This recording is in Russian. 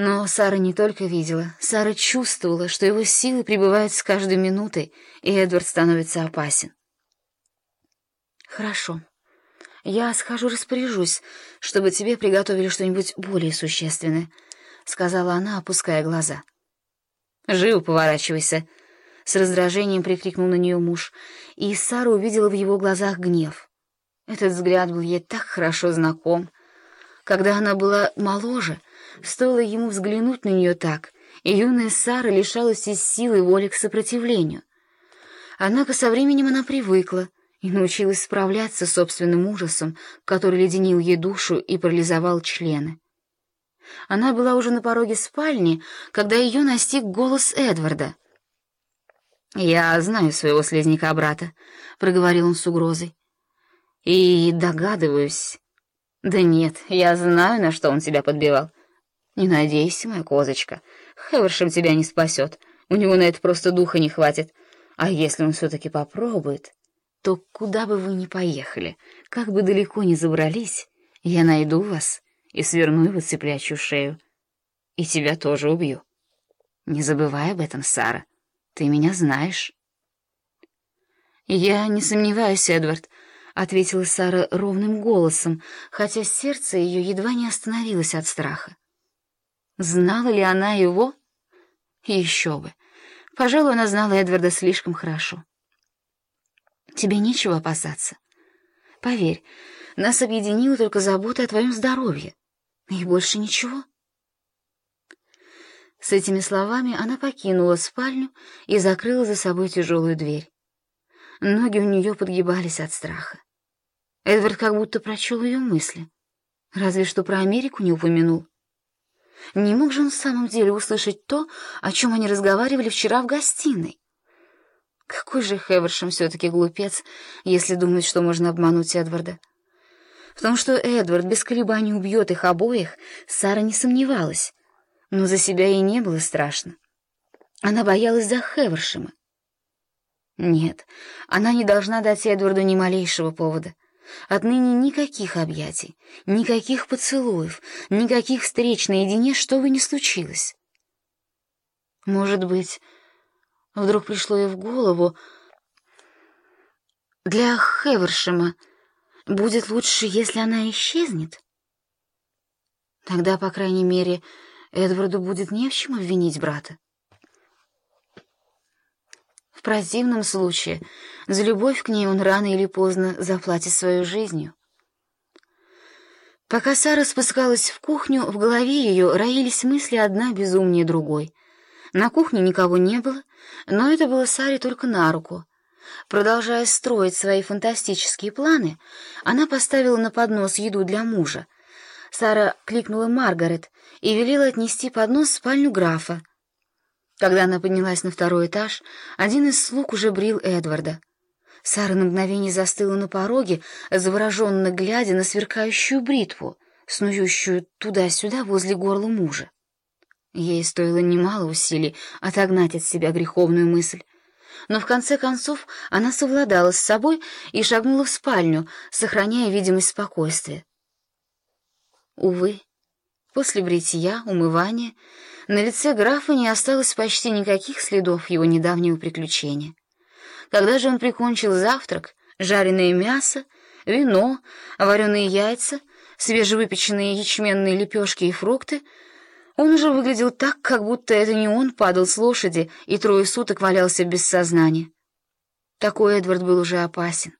Но Сара не только видела, Сара чувствовала, что его силы прибывают с каждой минутой, и Эдвард становится опасен. «Хорошо. Я схожу распоряжусь, чтобы тебе приготовили что-нибудь более существенное», — сказала она, опуская глаза. «Живо поворачивайся!» — с раздражением прикрикнул на нее муж, и Сара увидела в его глазах гнев. Этот взгляд был ей так хорошо знаком. Когда она была моложе, стоило ему взглянуть на нее так, и юная Сара лишалась из силы воли к сопротивлению. Однако со временем она привыкла и научилась справляться с собственным ужасом, который леденил ей душу и парализовал члены. Она была уже на пороге спальни, когда ее настиг голос Эдварда. «Я знаю своего слезняка-брата», — проговорил он с угрозой. «И догадываюсь...» «Да нет, я знаю, на что он тебя подбивал. Не надейся, моя козочка, Хевершем тебя не спасет, у него на это просто духа не хватит. А если он все-таки попробует, то куда бы вы ни поехали, как бы далеко ни забрались, я найду вас» и сверну его цыплячью шею. И тебя тоже убью. Не забывай об этом, Сара. Ты меня знаешь. «Я не сомневаюсь, Эдвард», — ответила Сара ровным голосом, хотя сердце ее едва не остановилось от страха. Знала ли она его? Еще бы. Пожалуй, она знала Эдварда слишком хорошо. Тебе нечего опасаться. Поверь, нас объединила только забота о твоем здоровье. И больше ничего. С этими словами она покинула спальню и закрыла за собой тяжелую дверь. Ноги у нее подгибались от страха. Эдвард как будто прочел ее мысли. Разве что про Америку не упомянул. Не мог же он в самом деле услышать то, о чем они разговаривали вчера в гостиной? Какой же Хевершем все-таки глупец, если думает, что можно обмануть Эдварда. В том, что Эдвард без колебаний убьет их обоих, Сара не сомневалась, но за себя ей не было страшно. Она боялась за Хевершема. Нет, она не должна дать Эдварду ни малейшего повода. Отныне никаких объятий, никаких поцелуев, никаких встреч наедине, что бы ни случилось. Может быть, вдруг пришло ей в голову, для Хевершема Будет лучше, если она исчезнет? Тогда, по крайней мере, Эдварду будет не в чем обвинить брата. Противном случае за любовь к ней он рано или поздно заплатит свою жизнью. Пока Сара спускалась в кухню, в голове ее роились мысли одна безумнее другой. На кухне никого не было, но это было Саре только на руку. Продолжая строить свои фантастические планы, она поставила на поднос еду для мужа. Сара кликнула Маргарет и велела отнести поднос в спальню графа. Когда она поднялась на второй этаж, один из слуг уже брил Эдварда. Сара на мгновение застыла на пороге, завороженно глядя на сверкающую бритву, снующую туда-сюда возле горла мужа. Ей стоило немало усилий отогнать от себя греховную мысль но в конце концов она совладала с собой и шагнула в спальню, сохраняя видимость спокойствия. Увы, после бритья, умывания, на лице графа не осталось почти никаких следов его недавнего приключения. Когда же он прикончил завтрак, жареное мясо, вино, вареные яйца, свежевыпеченные ячменные лепешки и фрукты — он уже выглядел так, как будто это не он падал с лошади и трое суток валялся без сознания. Такой Эдвард был уже опасен.